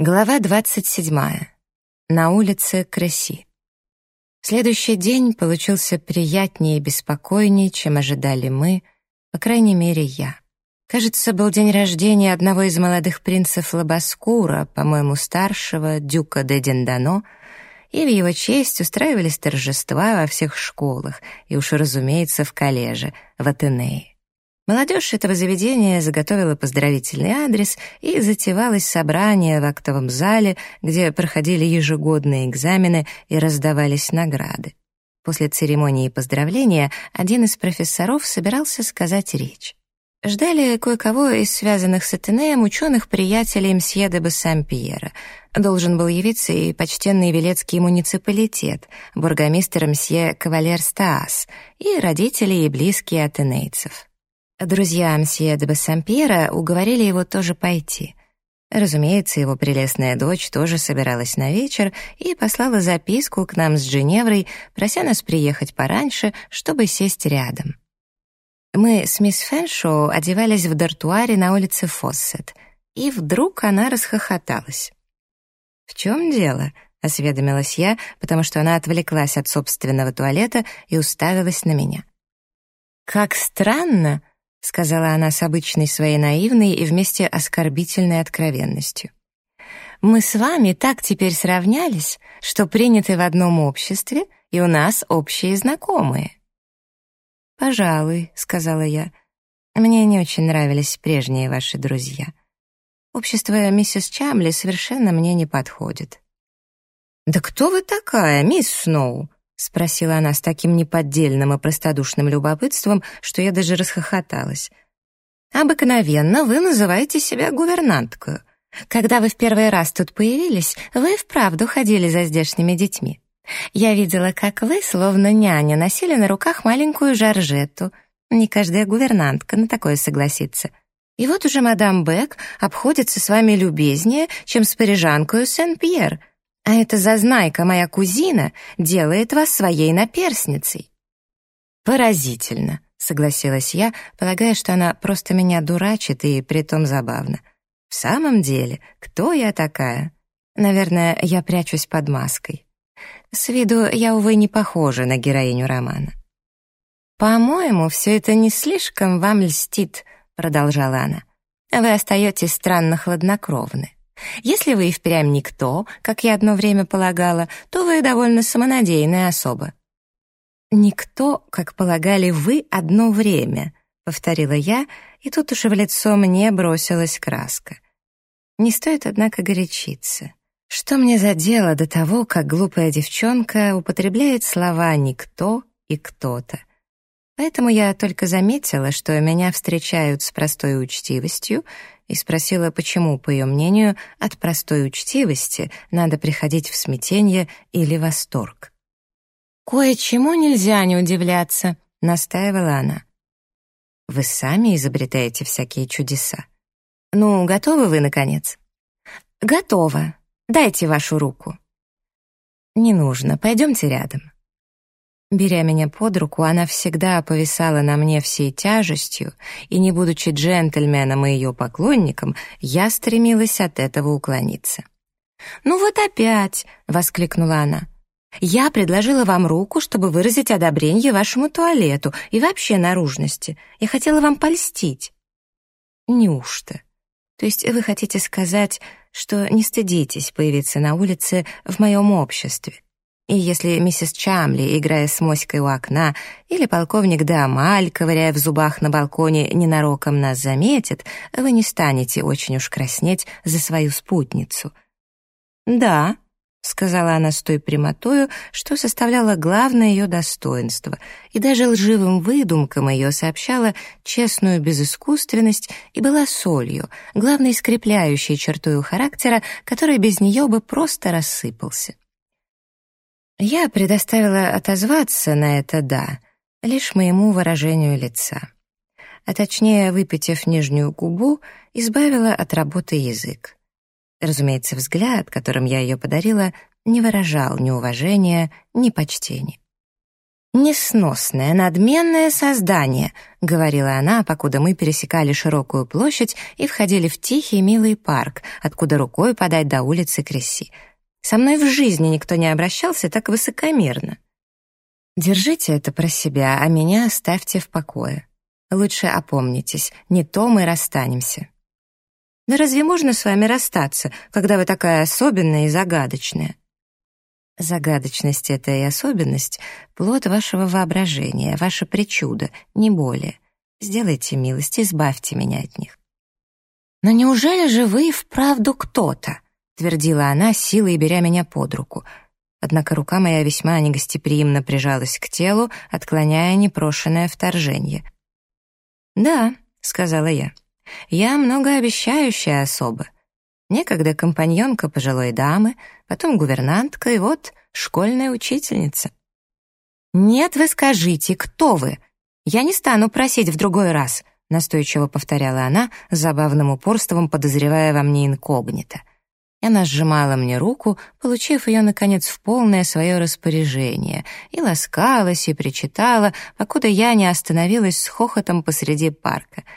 Глава 27. На улице Краси. Следующий день получился приятнее и беспокойнее, чем ожидали мы, по крайней мере, я. Кажется, был день рождения одного из молодых принцев Лабаскура, по-моему, старшего, дюка де Дендано, и в его честь устраивались торжества во всех школах, и уж, разумеется, в коллеже, в Атенее. Молодежь этого заведения заготовила поздравительный адрес и затевалось собрание в актовом зале, где проходили ежегодные экзамены и раздавались награды. После церемонии поздравления один из профессоров собирался сказать речь. Ждали кое-кого из связанных с Этенеем ученых-приятелей мсье де Бассампьера. Должен был явиться и почтенный Велецкий муниципалитет, бургомистр мсье Кавалер Стаас и родители и близкие атенейцев. Друзья мсье де Бассампьера уговорили его тоже пойти. Разумеется, его прелестная дочь тоже собиралась на вечер и послала записку к нам с Дженеврой, прося нас приехать пораньше, чтобы сесть рядом. Мы с мисс Фэншоу одевались в дартуаре на улице Фоссет, и вдруг она расхохоталась. «В чем дело?» — осведомилась я, потому что она отвлеклась от собственного туалета и уставилась на меня. «Как странно!» — сказала она с обычной своей наивной и вместе оскорбительной откровенностью. «Мы с вами так теперь сравнялись, что приняты в одном обществе, и у нас общие знакомые». «Пожалуй», — сказала я, — «мне не очень нравились прежние ваши друзья. Общество миссис Чамли совершенно мне не подходит». «Да кто вы такая, мисс Сноу?» — спросила она с таким неподдельным и простодушным любопытством, что я даже расхохоталась. «Обыкновенно вы называете себя гувернанткой. Когда вы в первый раз тут появились, вы вправду ходили за здешними детьми. Я видела, как вы, словно няня, носили на руках маленькую жаржету. Не каждая гувернантка на такое согласится. И вот уже мадам Бек обходится с вами любезнее, чем с парижанкою Сен-Пьер — а эта зазнайка, моя кузина, делает вас своей наперсницей». «Поразительно», — согласилась я, полагая, что она просто меня дурачит и притом забавно. «В самом деле, кто я такая? Наверное, я прячусь под маской. С виду я, увы, не похожа на героиню романа». «По-моему, все это не слишком вам льстит», — продолжала она. «Вы остаетесь странно хладнокровны. Если вы и впрямь никто, как я одно время полагала, то вы довольно самонадеянная особа». «Никто, как полагали вы одно время», — повторила я, и тут уж в лицо мне бросилась краска. Не стоит, однако, горячиться. Что мне за дело до того, как глупая девчонка употребляет слова «никто» и «кто-то»? Поэтому я только заметила, что меня встречают с простой учтивостью, и спросила, почему, по ее мнению, от простой учтивости надо приходить в смятение или восторг. «Кое-чему нельзя не удивляться», — настаивала она. «Вы сами изобретаете всякие чудеса. Ну, готовы вы, наконец?» «Готова. Дайте вашу руку». «Не нужно, пойдемте рядом». Беря меня под руку, она всегда повисала на мне всей тяжестью, и, не будучи джентльменом и ее поклонником, я стремилась от этого уклониться. «Ну вот опять!» — воскликнула она. «Я предложила вам руку, чтобы выразить одобрение вашему туалету и вообще наружности. Я хотела вам польстить». «Неужто? То есть вы хотите сказать, что не стыдитесь появиться на улице в моем обществе?» И если миссис Чамли, играя с моськой у окна, или полковник Дамаль, ковыряя в зубах на балконе, ненароком нас заметит, вы не станете очень уж краснеть за свою спутницу. «Да», — сказала она с той прямотою, что составляло главное ее достоинство, и даже лживым выдумкам ее сообщала честную безыскусственность и была солью, главной скрепляющей чертой характера, который без нее бы просто рассыпался. Я предоставила отозваться на это «да» лишь моему выражению лица. А точнее, выпитив нижнюю губу, избавила от работы язык. Разумеется, взгляд, которым я ее подарила, не выражал ни уважения, ни почтения. «Несносное, надменное создание», — говорила она, покуда мы пересекали широкую площадь и входили в тихий милый парк, откуда рукой подать до улицы Кресси. Со мной в жизни никто не обращался так высокомерно. Держите это про себя, а меня оставьте в покое. Лучше опомнитесь, не то мы расстанемся. Да разве можно с вами расстаться, когда вы такая особенная и загадочная? Загадочность — это и особенность, плод вашего воображения, ваша причуда, не более. Сделайте милость, избавьте меня от них. «Но неужели же вы вправду кто-то?» — твердила она, силой беря меня под руку. Однако рука моя весьма негостеприимно прижалась к телу, отклоняя непрошенное вторжение. «Да», — сказала я, — «я многообещающая особа. Некогда компаньонка пожилой дамы, потом гувернантка и вот школьная учительница. «Нет, вы скажите, кто вы? Я не стану просить в другой раз», настойчиво повторяла она, забавным упорством подозревая во мне инкогнито. Она сжимала мне руку, получив ее, наконец, в полное свое распоряжение, и ласкалась, и причитала, покуда я не остановилась с хохотом посреди парка —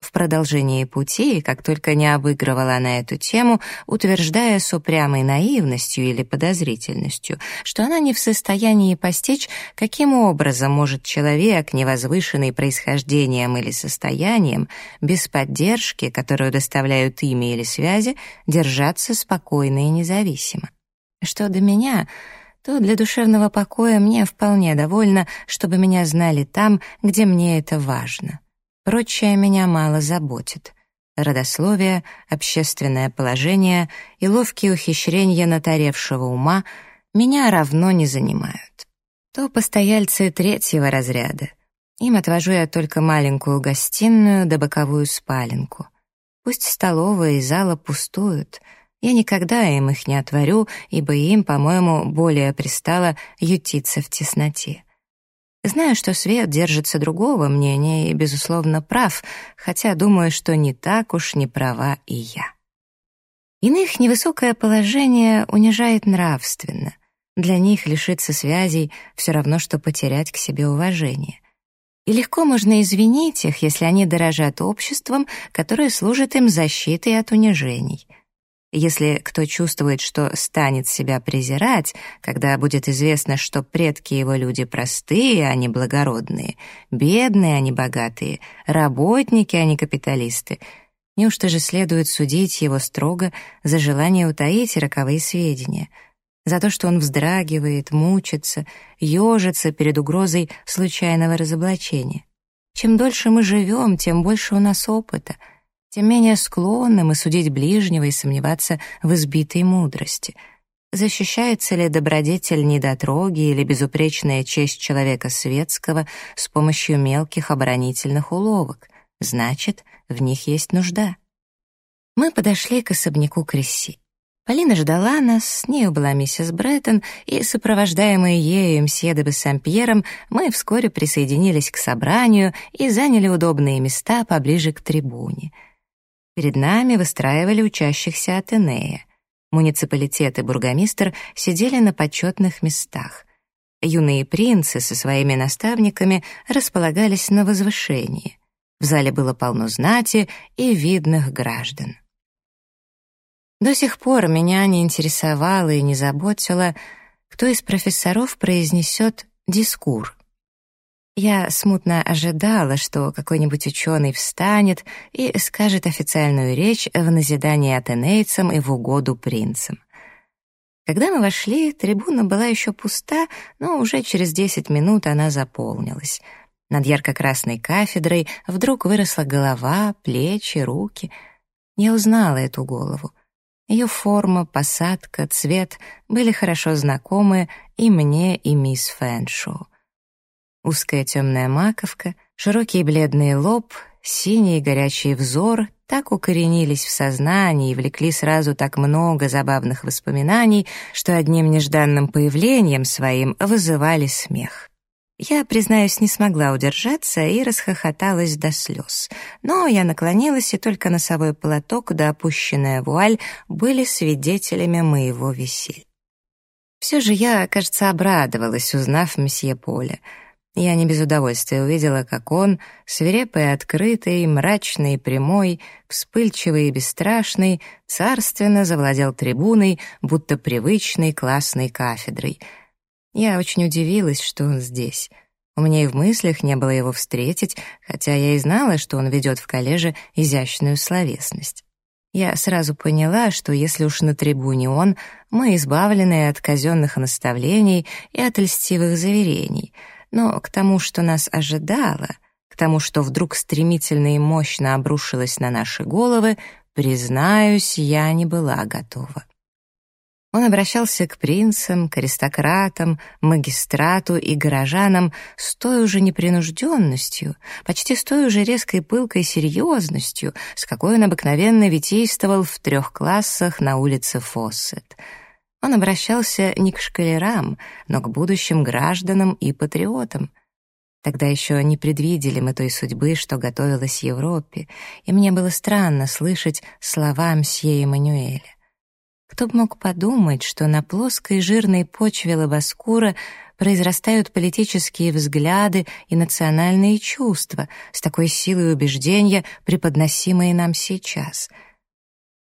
в продолжении пути, как только не обыгрывала она эту тему, утверждая с упрямой наивностью или подозрительностью, что она не в состоянии постичь, каким образом может человек, невозвышенный происхождением или состоянием, без поддержки, которую доставляют имя или связи, держаться спокойно и независимо. Что до меня, то для душевного покоя мне вполне довольно, чтобы меня знали там, где мне это важно. Прочее меня мало заботит. Родословие, общественное положение и ловкие ухищрения натаревшего ума меня равно не занимают. То постояльцы третьего разряда. Им отвожу я только маленькую гостиную да боковую спаленку. Пусть столовая и зала пустуют. Я никогда им их не отворю, ибо им, по-моему, более пристало ютиться в тесноте. Знаю, что Свет держится другого мнения и, безусловно, прав, хотя думаю, что не так уж не права и я. Иных невысокое положение унижает нравственно. Для них лишиться связей все равно, что потерять к себе уважение. И легко можно извинить их, если они дорожат обществом, которое служит им защитой от унижений — если кто чувствует, что станет себя презирать, когда будет известно, что предки его люди простые, а не благородные, бедные, а не богатые, работники, а не капиталисты, неужто же следует судить его строго за желание утаить роковые сведения, за то, что он вздрагивает, мучится, ежится перед угрозой случайного разоблачения? Чем дольше мы живем, тем больше у нас опыта — тем менее склонны мы судить ближнего и сомневаться в избитой мудрости. Защищается ли добродетель недотроги или безупречная честь человека светского с помощью мелких оборонительных уловок? Значит, в них есть нужда. Мы подошли к особняку Кресси. Полина ждала нас, с нею была миссис Бреттон, и, сопровождаемые ею и мсье де Бессампьером, мы вскоре присоединились к собранию и заняли удобные места поближе к трибуне — Перед нами выстраивали учащихся Атенея. Муниципалитет и бургомистр сидели на почетных местах. Юные принцы со своими наставниками располагались на возвышении. В зале было полно знати и видных граждан. До сих пор меня не интересовало и не заботило, кто из профессоров произнесет дискур. Я смутно ожидала, что какой-нибудь ученый встанет и скажет официальную речь в назидание атенейцам и в угоду принцам. Когда мы вошли, трибуна была еще пуста, но уже через десять минут она заполнилась. Над ярко-красной кафедрой вдруг выросла голова, плечи, руки. Я узнала эту голову. Ее форма, посадка, цвет были хорошо знакомы и мне, и мисс Фэншоу. Узкая темная маковка, широкий бледный лоб, синий горячий взор так укоренились в сознании и влекли сразу так много забавных воспоминаний, что одним нежданным появлением своим вызывали смех. Я, признаюсь, не смогла удержаться и расхохоталась до слез. Но я наклонилась, и только носовой платок да опущенная вуаль были свидетелями моего веселья. Все же я, кажется, обрадовалась, узнав месье Поля. Я не без удовольствия увидела, как он, свирепый, открытый, мрачный, прямой, вспыльчивый и бесстрашный, царственно завладел трибуной, будто привычной классной кафедрой. Я очень удивилась, что он здесь. У меня и в мыслях не было его встретить, хотя я и знала, что он ведет в коллеже изящную словесность. Я сразу поняла, что если уж на трибуне он, мы избавлены от казенных наставлений и от льстивых заверений. Но к тому, что нас ожидало, к тому, что вдруг стремительно и мощно обрушилось на наши головы, признаюсь, я не была готова. Он обращался к принцам, к аристократам, магистрату и горожанам с той уже непринужденностью, почти с той уже резкой пылкой серьезностью, с какой он обыкновенно витействовал в трех классах на улице Фоссет. Он обращался не к шкалерам, но к будущим гражданам и патриотам. Тогда еще не предвидели мы той судьбы, что готовилась Европе, и мне было странно слышать слова мсье Эммануэля. Кто бы мог подумать, что на плоской жирной почве Лобоскура произрастают политические взгляды и национальные чувства с такой силой убеждения, преподносимые нам сейчас.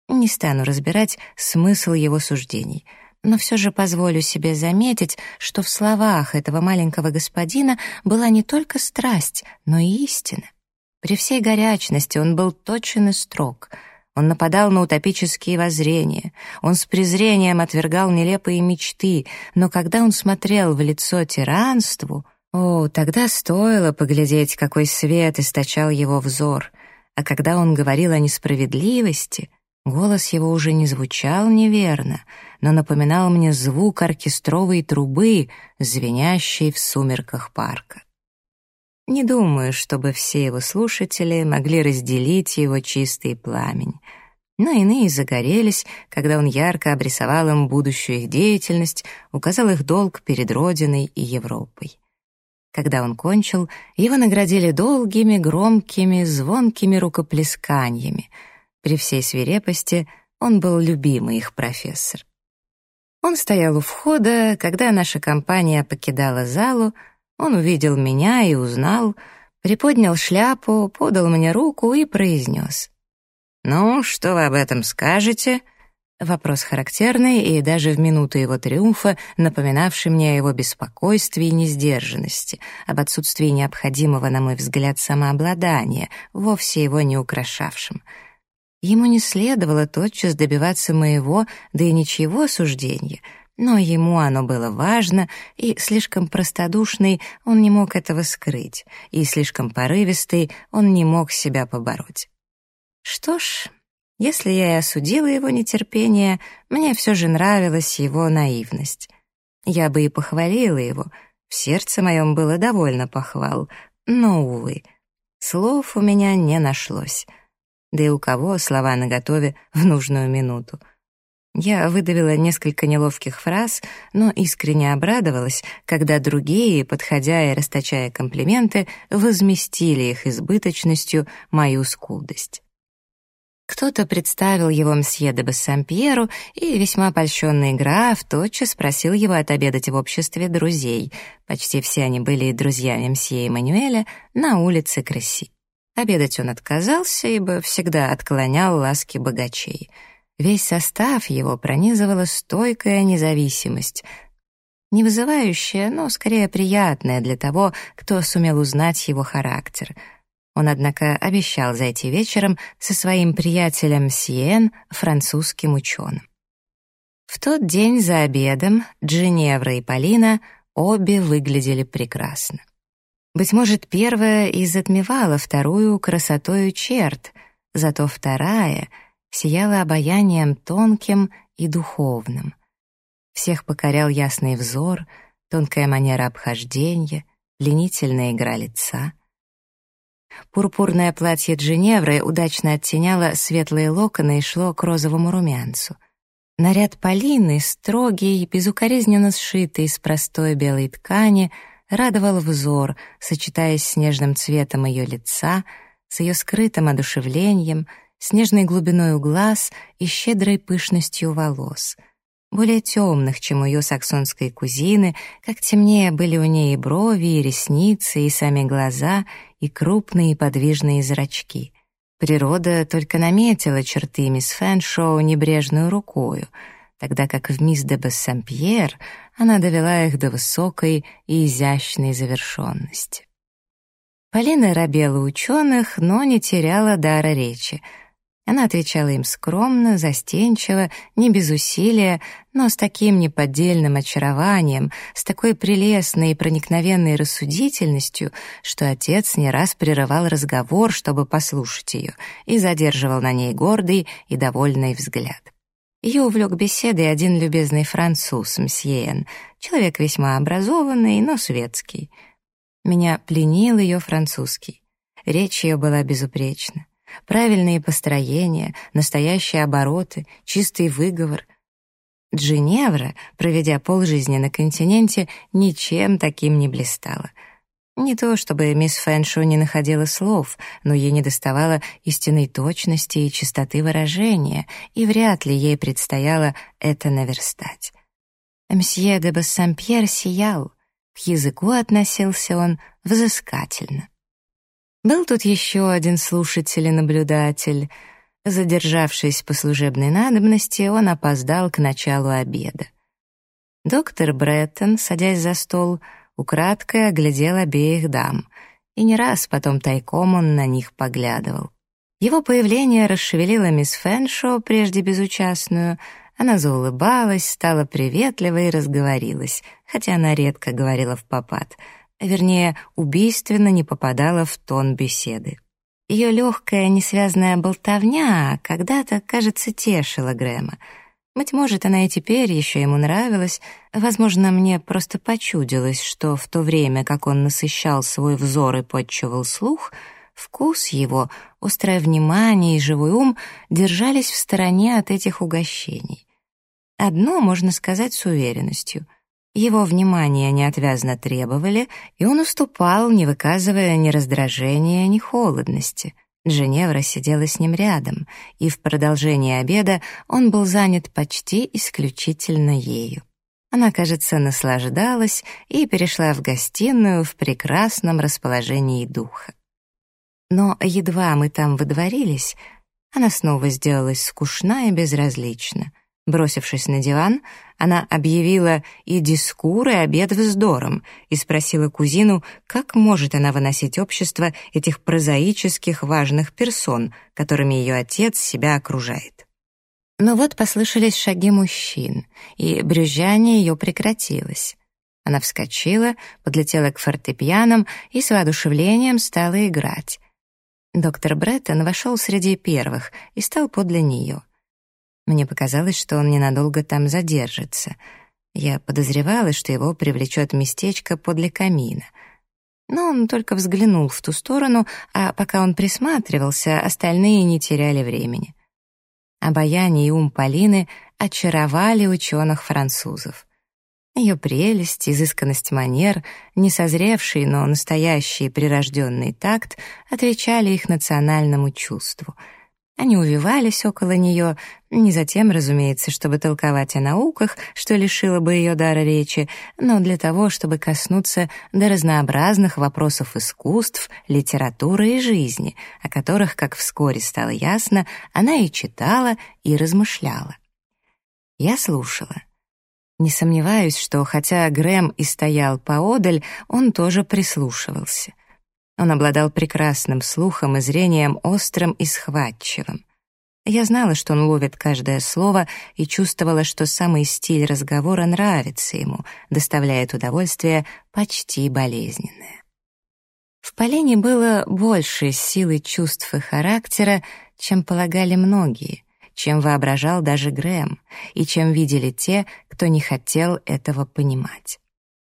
Не стану разбирать смысл его суждений, но все же позволю себе заметить, что в словах этого маленького господина была не только страсть, но и истина. При всей горячности он был точен и строг — он нападал на утопические воззрения, он с презрением отвергал нелепые мечты, но когда он смотрел в лицо тиранству, о, тогда стоило поглядеть, какой свет источал его взор, а когда он говорил о несправедливости, голос его уже не звучал неверно, но напоминал мне звук оркестровой трубы, звенящей в сумерках парка. Не думаю, чтобы все его слушатели могли разделить его чистый пламень. Но иные загорелись, когда он ярко обрисовал им будущую их деятельность, указал их долг перед Родиной и Европой. Когда он кончил, его наградили долгими, громкими, звонкими рукоплесканиями. При всей свирепости он был любимый их профессор. Он стоял у входа, когда наша компания покидала залу, он увидел меня и узнал, приподнял шляпу, подал мне руку и произнес. «Ну, что вы об этом скажете?» Вопрос характерный и даже в минуту его триумфа напоминавший мне о его беспокойстве и несдержанности, об отсутствии необходимого, на мой взгляд, самообладания, вовсе его не украшавшим. Ему не следовало тотчас добиваться моего, да и ничего суждения — но ему оно было важно, и слишком простодушный он не мог этого скрыть, и слишком порывистый он не мог себя побороть. Что ж, если я и осудила его нетерпение, мне все же нравилась его наивность. Я бы и похвалила его, в сердце моем было довольно похвал, но, увы, слов у меня не нашлось. Да и у кого слова наготове в нужную минуту — я выдавила несколько неловких фраз, но искренне обрадовалась, когда другие, подходя и расточая комплименты, возместили их избыточностью мою скудость. Кто-то представил его мсье де Бассампьеру, и весьма польщенный граф тотчас спросил его отобедать в обществе друзей. Почти все они были друзьями мсье Эммануэля на улице Кресси. Обедать он отказался, ибо всегда отклонял ласки богачей — Весь состав его пронизывала стойкая независимость, не вызывающая, но скорее приятная для того, кто сумел узнать его характер. Он, однако, обещал зайти вечером со своим приятелем Сиен, французским ученым. В тот день за обедом Джиневра и Полина обе выглядели прекрасно. Быть может, первая и затмевала вторую красотою черт, зато вторая — сияла обаянием тонким и духовным. Всех покорял ясный взор, тонкая манера обхождения, пленительная игра лица. Пурпурное платье Джиневры удачно оттеняло светлые локоны и шло к розовому румянцу. Наряд Полины, строгий, безукоризненно сшитый из простой белой ткани, радовал взор, сочетаясь с нежным цветом ее лица, с ее скрытым одушевлением — снежной глубиной глаз и щедрой пышностью волос. более темных, чем у ее саксонской кузины, как темнее были у ней и брови, и ресницы, и сами глаза, и крупные подвижные зрачки. Природа только наметила черты мисс Фэншоу небрежную рукою, тогда как в мисс де Бессампьер она довела их до высокой и изящной завершенности. Полина робела ученых, но не теряла дара речи — она отвечала им скромно, застенчиво, не без усилия, но с таким неподдельным очарованием, с такой прелестной и проникновенной рассудительностью, что отец не раз прерывал разговор, чтобы послушать ее, и задерживал на ней гордый и довольный взгляд. Ее увлек беседой один любезный француз, мсье человек весьма образованный, но светский. Меня пленил ее французский. Речь ее была безупречна. Правильные построения, настоящие обороты, чистый выговор. Джиневра, проведя полжизни на континенте, ничем таким не блистала. Не то чтобы мисс Фэншу не находила слов, но ей недоставало истинной точности и чистоты выражения, и вряд ли ей предстояло это наверстать. Мсье де Бассампьер сиял, к языку относился он взыскательно. Был тут еще один слушатель и наблюдатель. Задержавшись по служебной надобности, он опоздал к началу обеда. Доктор Бреттон, садясь за стол, украдкой оглядел обеих дам, и не раз потом тайком он на них поглядывал. Его появление расшевелило мисс Фэншо, прежде безучастную. Она заулыбалась, стала приветливой и разговорилась, хотя она редко говорила в попад — вернее, убийственно не попадала в тон беседы. Ее легкая, несвязная болтовня когда-то, кажется, тешила Грэма. Быть может, она и теперь еще ему нравилась. Возможно, мне просто почудилось, что в то время, как он насыщал свой взор и подчевал слух, вкус его, острое внимание и живой ум держались в стороне от этих угощений. Одно можно сказать с уверенностью — его внимание неотвязно требовали, и он уступал, не выказывая ни раздражения, ни холодности. Женевра сидела с ним рядом, и в продолжении обеда он был занят почти исключительно ею. Она, кажется, наслаждалась и перешла в гостиную в прекрасном расположении духа. Но едва мы там выдворились, она снова сделалась скучна и безразлична. Бросившись на диван, она объявила и дискур, и обед вздором, и спросила кузину, как может она выносить общество этих прозаических важных персон, которыми ее отец себя окружает. Но вот послышались шаги мужчин, и брюзжание ее прекратилось. Она вскочила, подлетела к фортепианам и с воодушевлением стала играть. Доктор Бреттон вошел среди первых и стал подле нее — мне показалось, что он ненадолго там задержится. Я подозревала, что его привлечет местечко подле камина. Но он только взглянул в ту сторону, а пока он присматривался, остальные не теряли времени. Обаяние и ум Полины очаровали ученых-французов. Ее прелесть, изысканность манер, несозревший, но настоящий прирожденный такт отвечали их национальному чувству — они увивались около нее, не затем, разумеется, чтобы толковать о науках, что лишило бы ее дара речи, но для того, чтобы коснуться до разнообразных вопросов искусств, литературы и жизни, о которых, как вскоре стало ясно, она и читала, и размышляла. Я слушала. Не сомневаюсь, что хотя Грэм и стоял поодаль, он тоже прислушивался. Он обладал прекрасным слухом и зрением острым и схватчивым. Я знала, что он ловит каждое слово и чувствовала, что самый стиль разговора нравится ему, доставляет удовольствие почти болезненное. В Полине было больше силы чувств и характера, чем полагали многие, чем воображал даже Грэм, и чем видели те, кто не хотел этого понимать.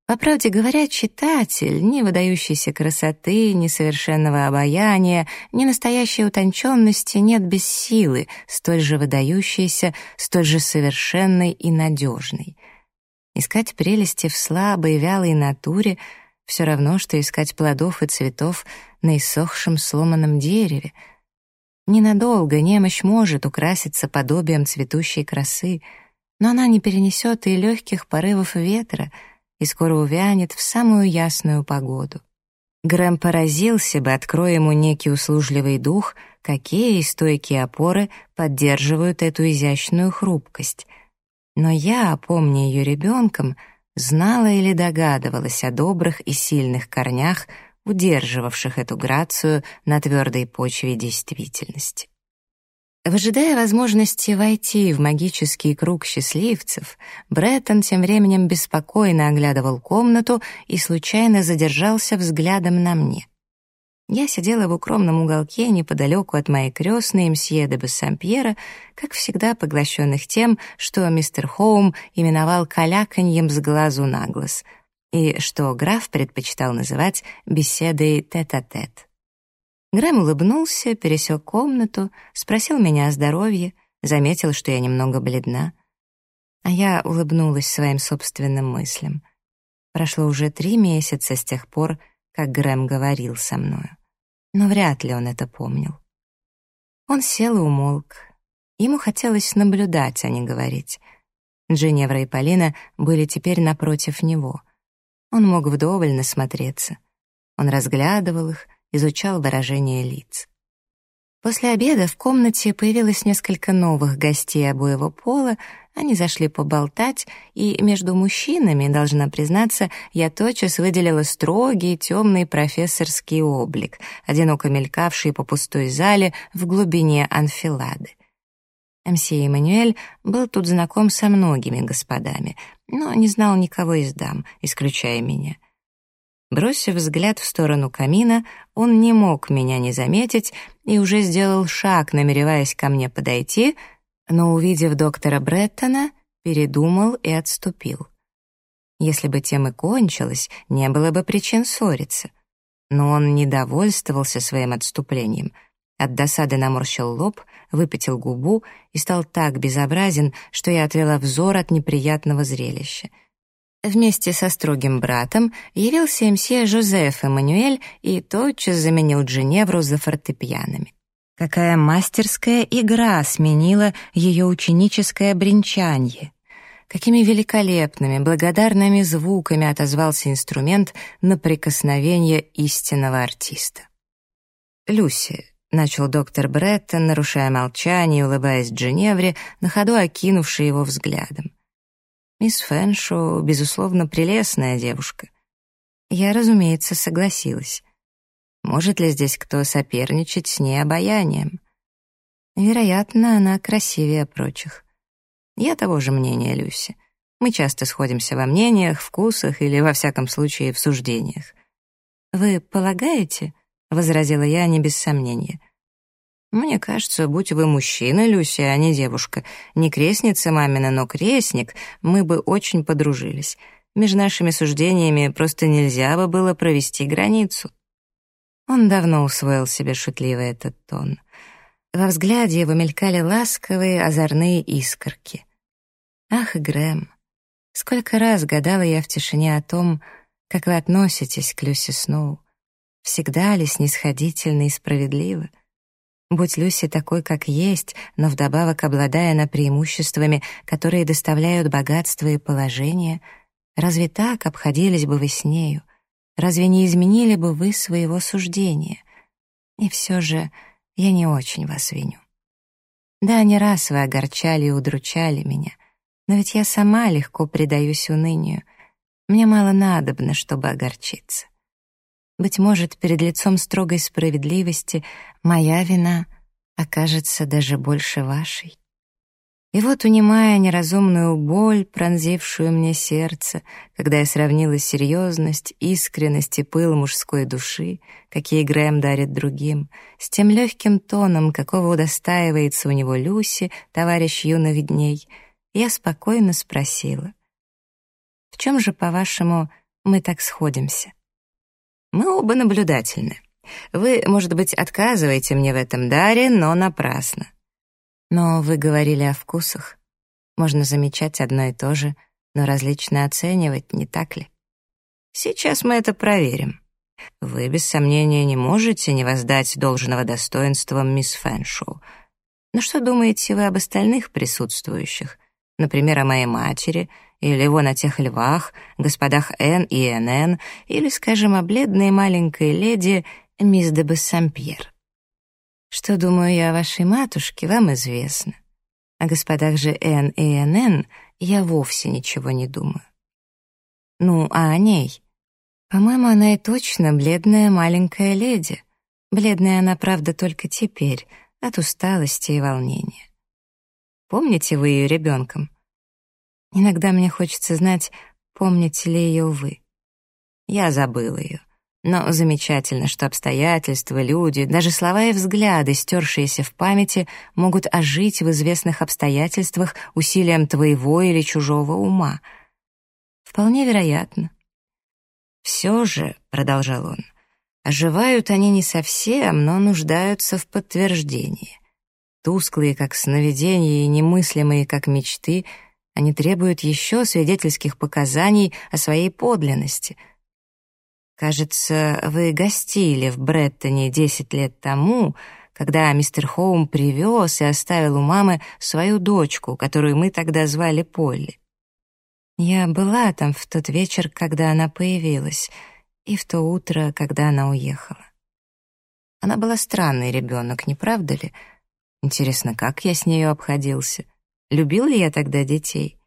По правде говоря, читатель, ни выдающейся красоты, ни совершенного обаяния, ни настоящей утонченности нет без силы, столь же выдающейся, столь же совершенной и надежной. Искать прелести в слабой, вялой натуре — все равно, что искать плодов и цветов на иссохшем сломанном дереве. Ненадолго немощь может украситься подобием цветущей красы — но она не перенесет и легких порывов ветра и скоро увянет в самую ясную погоду. Грэм поразился бы, откроя ему некий услужливый дух, какие стойкие опоры поддерживают эту изящную хрупкость. Но я, помня ее ребенком, знала или догадывалась о добрых и сильных корнях, удерживавших эту грацию на твердой почве действительности. Выжидая возможности войти в магический круг счастливцев, Бреттон тем временем беспокойно оглядывал комнату и случайно задержался взглядом на мне. Я сидела в укромном уголке неподалеку от моей крестной мсье де Бессампьера, как всегда поглощенных тем, что мистер Хоум именовал каляканьем с глазу на глаз, и что граф предпочитал называть беседой тет-а-тет. -тет. Грэм улыбнулся, пересек комнату, спросил меня о здоровье, заметил, что я немного бледна. А я улыбнулась своим собственным мыслям. Прошло уже три месяца с тех пор, как Грэм говорил со мною. Но вряд ли он это помнил. Он сел и умолк. Ему хотелось наблюдать, а не говорить. Дженевра и Полина были теперь напротив него. Он мог вдоволь насмотреться. Он разглядывал их, изучал выражение лиц. После обеда в комнате появилось несколько новых гостей обоего пола, они зашли поболтать, и между мужчинами, должна признаться, я тотчас выделила строгий, темный профессорский облик, одиноко мелькавший по пустой зале в глубине анфилады. МС Эммануэль был тут знаком со многими господами, но не знал никого из дам, исключая меня — Бросив взгляд в сторону камина, он не мог меня не заметить и уже сделал шаг, намереваясь ко мне подойти, но, увидев доктора Бреттона, передумал и отступил. Если бы тем и кончилось, не было бы причин ссориться. Но он не довольствовался своим отступлением. От досады наморщил лоб, выпятил губу и стал так безобразен, что я отвела взор от неприятного зрелища — Вместе со строгим братом явился мсье Жозеф Эммануэль и тотчас заменил Дженевру за фортепианами. Какая мастерская игра сменила ее ученическое бренчанье. Какими великолепными, благодарными звуками отозвался инструмент на прикосновение истинного артиста. «Люси», — начал доктор Бреттон, нарушая молчание и улыбаясь Дженевре, на ходу окинувший его взглядом. Мисс Фэншоу, безусловно, прелестная девушка. Я, разумеется, согласилась. Может ли здесь кто соперничать с ней обаянием? Вероятно, она красивее прочих. Я того же мнения, Люси. Мы часто сходимся во мнениях, вкусах или, во всяком случае, в суждениях. «Вы полагаете?» — возразила я не без сомнения. Мне кажется, будь вы мужчина, Люся, а не девушка, не крестница мамина, но крестник, мы бы очень подружились. Между нашими суждениями просто нельзя бы было провести границу. Он давно усвоил себе шутливый этот тон. Во взгляде его мелькали ласковые, озорные искорки. Ах, Грэм, сколько раз гадала я в тишине о том, как вы относитесь к Люси Сноу. Всегда ли снисходительны и справедливы? Будь Люси такой, как есть, но вдобавок обладая она преимуществами, которые доставляют богатство и положение, разве так обходились бы вы с нею? Разве не изменили бы вы своего суждения? И все же я не очень вас виню. Да, не раз вы огорчали и удручали меня, но ведь я сама легко предаюсь унынию. Мне мало надобно, чтобы огорчиться. Быть может, перед лицом строгой справедливости моя вина окажется даже больше вашей. И вот, унимая неразумную боль, пронзившую мне сердце, когда я сравнила серьезность, искренность и пыл мужской души, какие Грэм дарит другим, с тем легким тоном, какого удостаивается у него Люси, товарищ юных дней, я спокойно спросила, «В чем же, по-вашему, мы так сходимся?» Мы оба наблюдательны. Вы, может быть, отказываете мне в этом даре, но напрасно. Но вы говорили о вкусах. Можно замечать одно и то же, но различно оценивать, не так ли? Сейчас мы это проверим. Вы, без сомнения, не можете не воздать должного достоинства мисс Фэншоу. Но что думаете вы об остальных присутствующих? например, о моей матери, или вон о тех львах, господах Н и НН, или, скажем, о бледной маленькой леди мисс де Бессампьер. Что думаю я о вашей матушке, вам известно. О господах же Н и НН я вовсе ничего не думаю. Ну, а о ней? По-моему, она и точно бледная маленькая леди. Бледная она, правда, только теперь, от усталости и волнения. Помните вы ее ребенком? Иногда мне хочется знать, помните ли ее вы. Я забыл ее. Но замечательно, что обстоятельства, люди, даже слова и взгляды, стершиеся в памяти, могут ожить в известных обстоятельствах усилием твоего или чужого ума. Вполне вероятно. «Все же», — продолжал он, — «оживают они не совсем, но нуждаются в подтверждении. Тусклые, как сновидения, и немыслимые, как мечты, они требуют еще свидетельских показаний о своей подлинности — Кажется, вы гостили в Бреттоне десять лет тому, когда мистер Хоум привез и оставил у мамы свою дочку, которую мы тогда звали Полли. Я была там в тот вечер, когда она появилась, и в то утро, когда она уехала. Она была странный ребенок, не правда ли? Интересно, как я с нею обходился? Любил ли я тогда детей?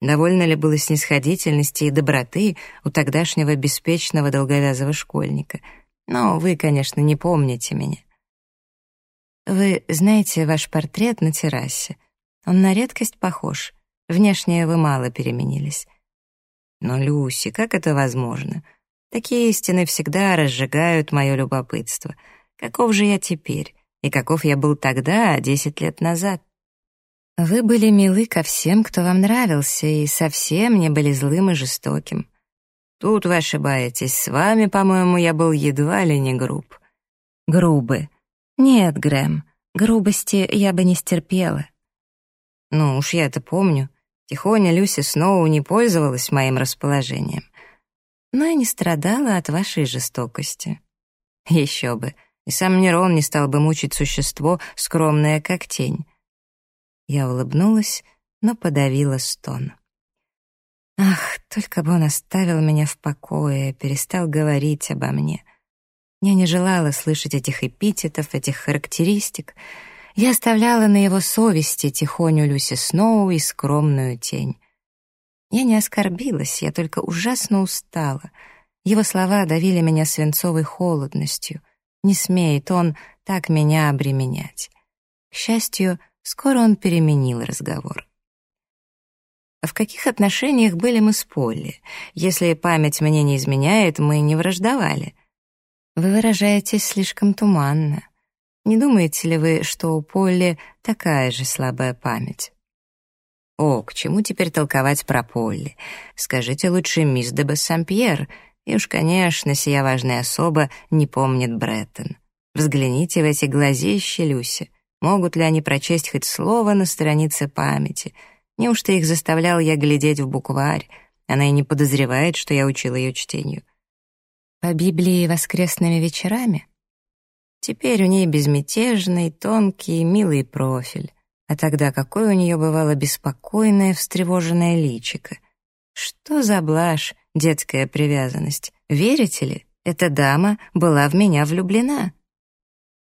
Довольно ли было снисходительности и доброты у тогдашнего беспечного долговязого школьника? Но вы, конечно, не помните меня. Вы знаете ваш портрет на террасе. Он на редкость похож. Внешне вы мало переменились. Но, Люси, как это возможно? Такие истины всегда разжигают мое любопытство. Каков же я теперь? И каков я был тогда, десять лет назад? Вы были милы ко всем, кто вам нравился, и совсем не были злым и жестоким. Тут вы ошибаетесь. С вами, по-моему, я был едва ли не груб. Грубы. Нет, Грэм, грубости я бы не стерпела. Ну уж я это помню. Тихоня Люси Сноу не пользовалась моим расположением. Но и не страдала от вашей жестокости. Еще бы. И сам Нерон не стал бы мучить существо, скромное как тень. Я улыбнулась, но подавила стон. Ах, только бы он оставил меня в покое, перестал говорить обо мне. Я не желала слышать этих эпитетов, этих характеристик. Я оставляла на его совести тихоню Люси Сноу и скромную тень. Я не оскорбилась, я только ужасно устала. Его слова давили меня свинцовой холодностью. Не смеет он так меня обременять. К счастью, Скоро он переменил разговор. В каких отношениях были мы с Полли? Если память мне не изменяет, мы не враждовали. Вы выражаетесь слишком туманно. Не думаете ли вы, что у Полли такая же слабая память? О, к чему теперь толковать про Полли? Скажите лучше мисс де Бассампьер, и уж, конечно, сия важная особа не помнит Бреттон. Взгляните в эти глазища Люси. Могут ли они прочесть хоть слово на странице памяти? Неужто их заставлял я глядеть в букварь? Она и не подозревает, что я учил ее чтению. По Библии воскресными вечерами? Теперь у ней безмятежный, тонкий, милый профиль. А тогда какое у нее бывало беспокойное, встревоженное личико. Что за блажь, детская привязанность? Верите ли, эта дама была в меня влюблена.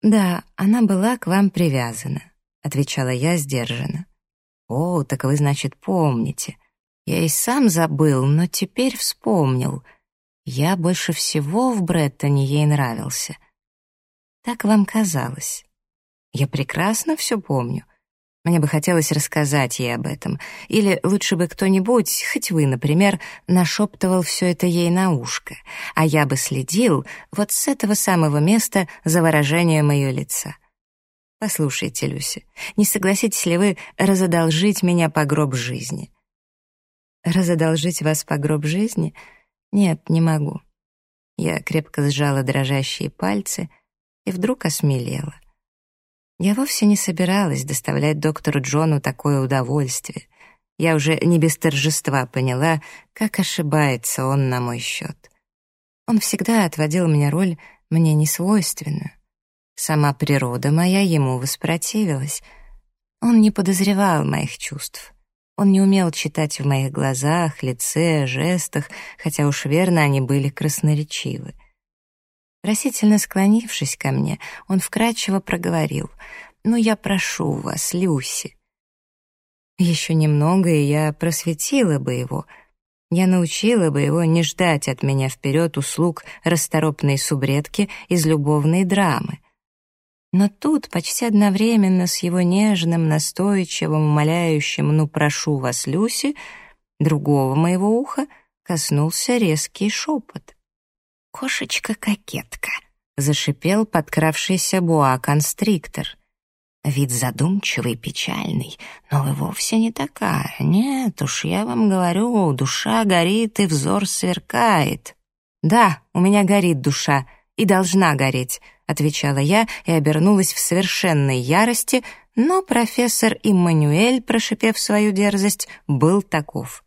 «Да, она была к вам привязана», — отвечала я сдержанно. «О, так вы, значит, помните. Я и сам забыл, но теперь вспомнил. Я больше всего в Бреттоне ей нравился. Так вам казалось. Я прекрасно все помню. Мне бы хотелось рассказать ей об этом. Или лучше бы кто-нибудь, хоть вы, например, нашептывал все это ей на ушко, а я бы следил вот с этого самого места за выражением ее лица. Послушайте, Люси, не согласитесь ли вы разодолжить меня по гроб жизни? Разодолжить вас по гроб жизни? Нет, не могу. Я крепко сжала дрожащие пальцы и вдруг осмелела. Я вовсе не собиралась доставлять доктору Джону такое удовольствие. Я уже не без торжества поняла, как ошибается он на мой счет. Он всегда отводил мне роль мне несвойственную. Сама природа моя ему воспротивилась. Он не подозревал моих чувств. Он не умел читать в моих глазах, лице, жестах, хотя уж верно они были красноречивы. Просительно склонившись ко мне, он вкрадчиво проговорил, «Ну, я прошу вас, Люси». Еще немного, и я просветила бы его. Я научила бы его не ждать от меня вперед услуг расторопной субредки из любовной драмы. Но тут, почти одновременно с его нежным, настойчивым, умоляющим «ну, прошу вас, Люси», другого моего уха коснулся резкий шепот. «Кошечка-кокетка», — зашипел подкравшийся буа-констриктор. Вид задумчивый, печальный, но вы вовсе не такая. Нет уж, я вам говорю, душа горит и взор сверкает. Да, у меня горит душа и должна гореть, отвечала я и обернулась в совершенной ярости, но профессор Иммануэль, прошипев свою дерзость, был таков.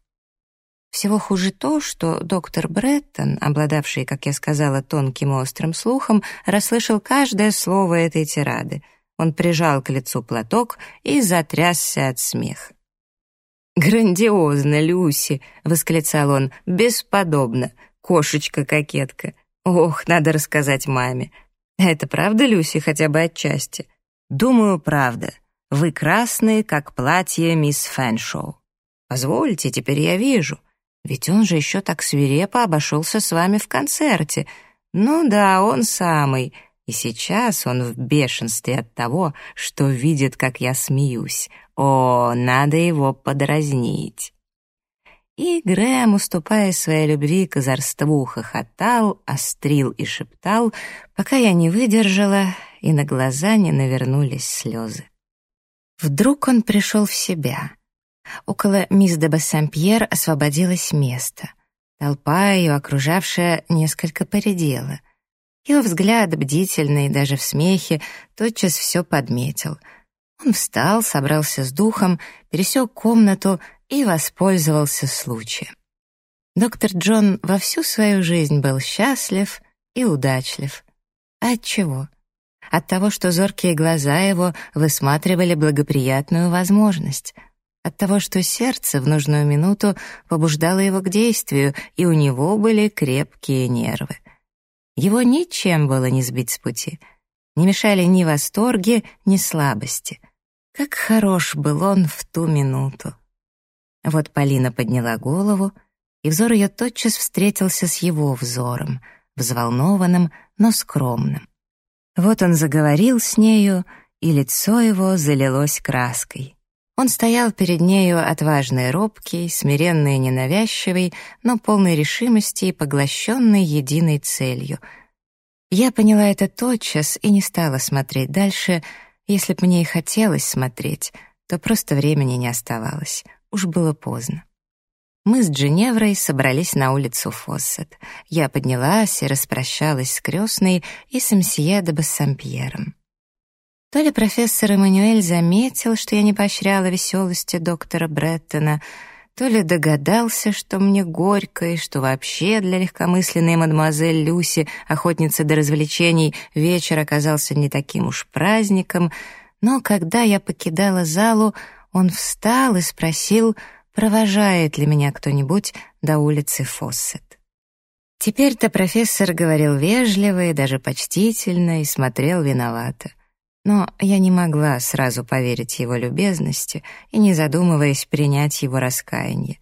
Всего хуже то, что доктор Бреттон, обладавший, как я сказала, тонким острым слухом, расслышал каждое слово этой тирады. Он прижал к лицу платок и затрясся от смеха. «Грандиозно, Люси!» — восклицал он. «Бесподобно! Кошечка-кокетка! Ох, надо рассказать маме!» «Это правда, Люси, хотя бы отчасти?» «Думаю, правда. Вы красные, как платье мисс Фэншоу. Позвольте, теперь я вижу. Ведь он же еще так свирепо обошелся с вами в концерте. Ну да, он самый. И сейчас он в бешенстве от того, что видит, как я смеюсь. О, надо его подразнить. И Грэм, уступая своей любви к озорству, хохотал, острил и шептал, пока я не выдержала, и на глаза не навернулись слезы. Вдруг он пришел в себя — Около мисс де Бассампьер освободилось место. Толпа, ее окружавшая, несколько поредела. Его взгляд, бдительный даже в смехе, тотчас все подметил. Он встал, собрался с духом, пересек комнату и воспользовался случаем. Доктор Джон во всю свою жизнь был счастлив и удачлив. А от чего? От того, что зоркие глаза его высматривали благоприятную возможность — от того, что сердце в нужную минуту побуждало его к действию, и у него были крепкие нервы. Его ничем было не сбить с пути. Не мешали ни восторги, ни слабости. Как хорош был он в ту минуту. Вот Полина подняла голову, и взор ее тотчас встретился с его взором, взволнованным, но скромным. Вот он заговорил с нею, и лицо его залилось краской. Он стоял перед нею отважный робкий, смиренный и ненавязчивый, но полной решимости и поглощенный единой целью. Я поняла это тотчас и не стала смотреть дальше. Если б мне и хотелось смотреть, то просто времени не оставалось. Уж было поздно. Мы с Дженеврой собрались на улицу Фоссет. Я поднялась и распрощалась с крестной и с мсье де Бассампьером. То ли профессор Эммануэль заметил, что я не поощряла веселости доктора Бреттона, то ли догадался, что мне горько, и что вообще для легкомысленной мадемуазель Люси, охотницы до развлечений, вечер оказался не таким уж праздником, но когда я покидала залу, он встал и спросил, провожает ли меня кто-нибудь до улицы Фоссет. Теперь-то профессор говорил вежливо и даже почтительно и смотрел виновато. Но я не могла сразу поверить его любезности и, не задумываясь, принять его раскаяние.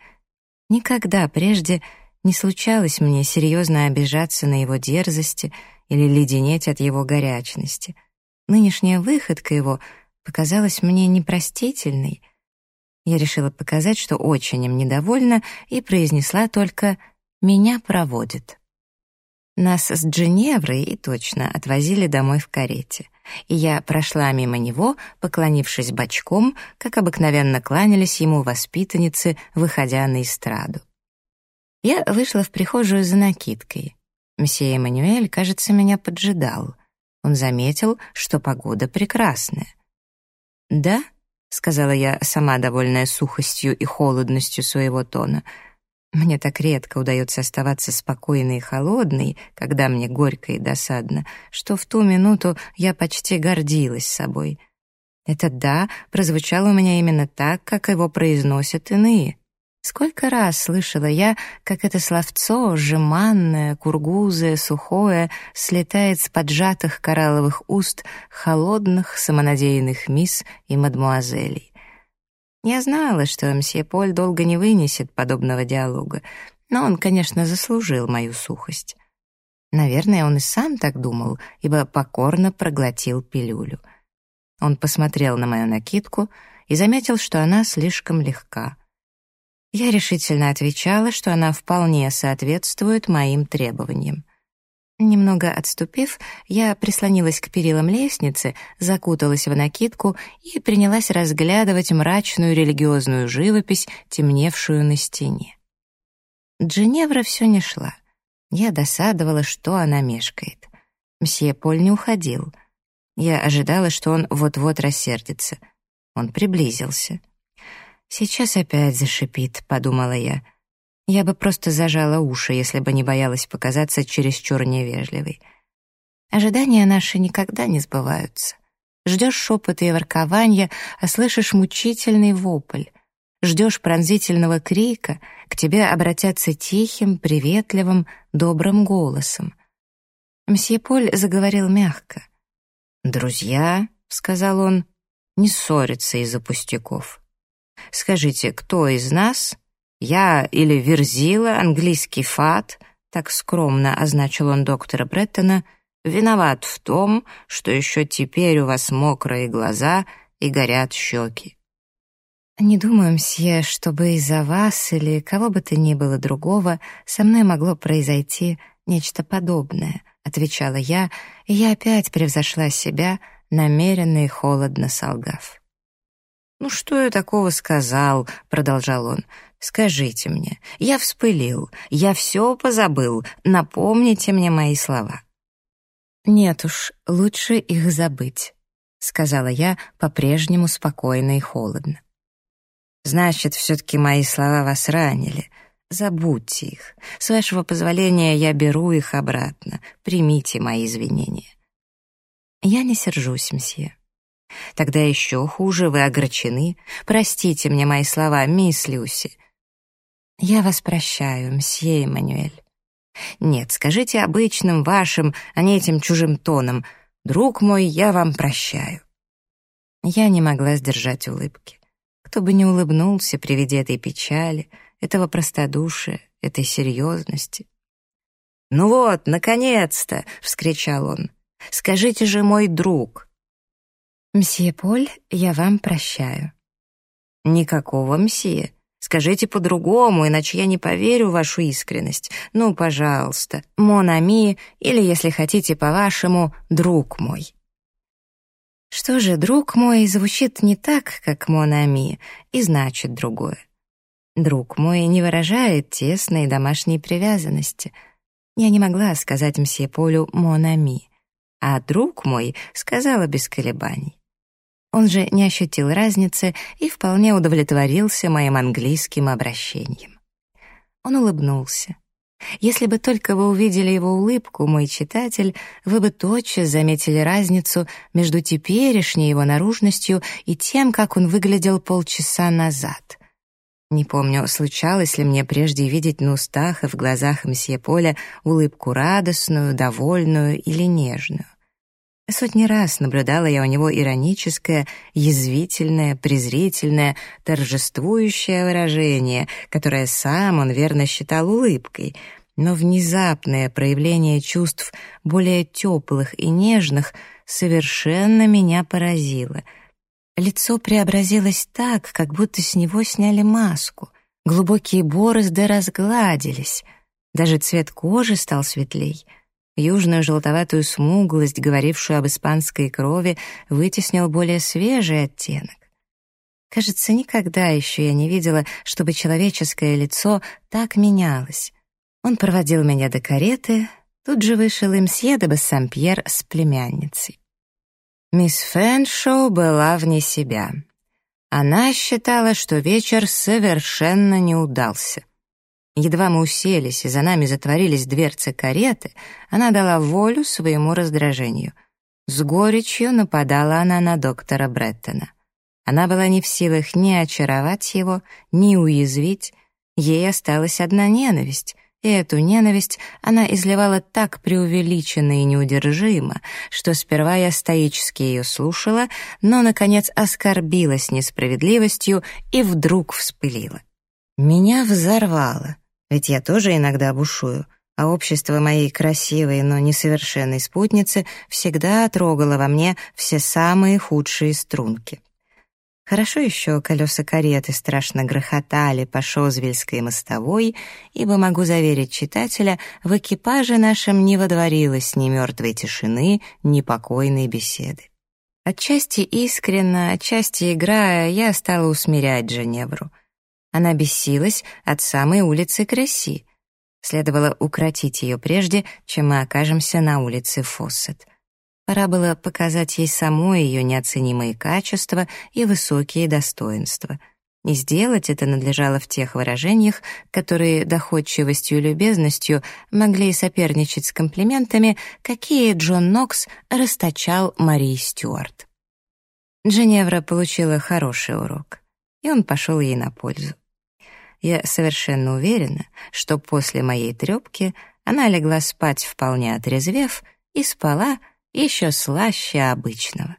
Никогда прежде не случалось мне серьезно обижаться на его дерзости или леденеть от его горячности. Нынешняя выходка его показалась мне непростительной. Я решила показать, что очень им недовольна, и произнесла только «меня проводит». Нас с Дженеврой и точно отвозили домой в карете — и я прошла мимо него, поклонившись бочком, как обыкновенно кланялись ему воспитанницы, выходя на эстраду. Я вышла в прихожую за накидкой. Мсье Эммануэль, кажется, меня поджидал. Он заметил, что погода прекрасная. «Да?» — сказала я, сама довольная сухостью и холодностью своего тона — мне так редко удается оставаться спокойной и холодной, когда мне горько и досадно, что в ту минуту я почти гордилась собой. Это «да» прозвучало у меня именно так, как его произносят иные. Сколько раз слышала я, как это словцо, жеманное, кургузое, сухое, слетает с поджатых коралловых уст холодных, самонадеянных мисс и мадмуазелей. Я знала, что мсье Поль долго не вынесет подобного диалога, но он, конечно, заслужил мою сухость. Наверное, он и сам так думал, ибо покорно проглотил пилюлю. Он посмотрел на мою накидку и заметил, что она слишком легка — я решительно отвечала, что она вполне соответствует моим требованиям. Немного отступив, я прислонилась к перилам лестницы, закуталась в накидку и принялась разглядывать мрачную религиозную живопись, темневшую на стене. Дженевра все не шла. Я досадовала, что она мешкает. Мсье Поль не уходил. Я ожидала, что он вот-вот рассердится. Он приблизился. «Сейчас опять зашипит», — подумала я. Я бы просто зажала уши, если бы не боялась показаться чересчур невежливой. Ожидания наши никогда не сбываются. Ждешь шепота и воркования, а слышишь мучительный вопль. Ждешь пронзительного крика, к тебе обратятся тихим, приветливым, добрым голосом. Мсье Поль заговорил мягко. «Друзья», — сказал он, — «не ссорятся из-за пустяков. Скажите, кто из нас, я или Верзила, английский фат, так скромно означил он доктора Бреттона, виноват в том, что еще теперь у вас мокрые глаза и горят щеки? «Не думаю, мсье, чтобы из-за вас или кого бы то ни было другого со мной могло произойти нечто подобное», — отвечала я, и я опять превзошла себя, намеренно и холодно солгав. «Ну что я такого сказал?» — продолжал он. «Скажите мне, я вспылил, я все позабыл, напомните мне мои слова». «Нет уж, лучше их забыть», — сказала я по-прежнему спокойно и холодно. «Значит, все-таки мои слова вас ранили. Забудьте их. С вашего позволения я беру их обратно. Примите мои извинения». «Я не сержусь, мсье. Тогда еще хуже, вы огорчены. Простите мне мои слова, мисс Люси. Я вас прощаю, мсье Эммануэль. Нет, скажите обычным вашим, а не этим чужим тоном. Друг мой, я вам прощаю. Я не могла сдержать улыбки. Кто бы не улыбнулся при виде этой печали, этого простодушия, этой серьезности. «Ну вот, наконец-то!» — вскричал он. «Скажите же, мой друг, «Мсье Поль, я вам прощаю». «Никакого мсье. Скажите по-другому, иначе я не поверю в вашу искренность. Ну, пожалуйста, Монами, или, если хотите по-вашему, друг мой». Что же, друг мой звучит не так, как Монами, и значит другое. Друг мой не выражает тесной домашней привязанности. Я не могла сказать мсье Полю «Монами», а друг мой сказала без колебаний. Он же не ощутил разницы и вполне удовлетворился моим английским обращением. Он улыбнулся. Если бы только вы увидели его улыбку, мой читатель, вы бы тотчас заметили разницу между теперешней его наружностью и тем, как он выглядел полчаса назад. Не помню, случалось ли мне прежде видеть на устах и в глазах мсье Поля улыбку радостную, довольную или нежную. Сотни раз наблюдала я у него ироническое, язвительное, презрительное, торжествующее выражение, которое сам он верно считал улыбкой, но внезапное проявление чувств более теплых и нежных совершенно меня поразило. Лицо преобразилось так, как будто с него сняли маску. Глубокие борозды разгладились. Даже цвет кожи стал светлей — Южную желтоватую смуглость, говорившую об испанской крови, вытеснил более свежий оттенок. Кажется, никогда еще я не видела, чтобы человеческое лицо так менялось. Он проводил меня до кареты, тут же вышел им де Бассампьер с племянницей. Мисс Фэншоу была вне себя. Она считала, что вечер совершенно не удался. Едва мы уселись и за нами затворились дверцы кареты, она дала волю своему раздражению. С горечью нападала она на доктора Бреттона. Она была не в силах ни очаровать его, ни уязвить. Ей осталась одна ненависть, и эту ненависть она изливала так преувеличенно и неудержимо, что сперва я стоически ее слушала, но, наконец, оскорбилась несправедливостью и вдруг вспылила. Меня взорвало, ведь я тоже иногда бушую, а общество моей красивой, но несовершенной спутницы всегда трогало во мне все самые худшие струнки. Хорошо еще колеса кареты страшно грохотали по Шозвельской мостовой, ибо, могу заверить читателя, в экипаже нашем не водворилось ни мертвой тишины, ни покойной беседы. Отчасти искренно, отчасти играя, я стала усмирять Женевру. Она бесилась от самой улицы Кресси. Следовало укротить ее прежде, чем мы окажемся на улице Фоссет. Пора было показать ей самой ее неоценимые качества и высокие достоинства. И сделать это надлежало в тех выражениях, которые доходчивостью и любезностью могли соперничать с комплиментами, какие Джон Нокс расточал Марии Стюарт. Дженевра получила хороший урок, и он пошел ей на пользу. Я совершенно уверена, что после моей трёпки она легла спать вполне отрезвев и спала, еще слаще обычного.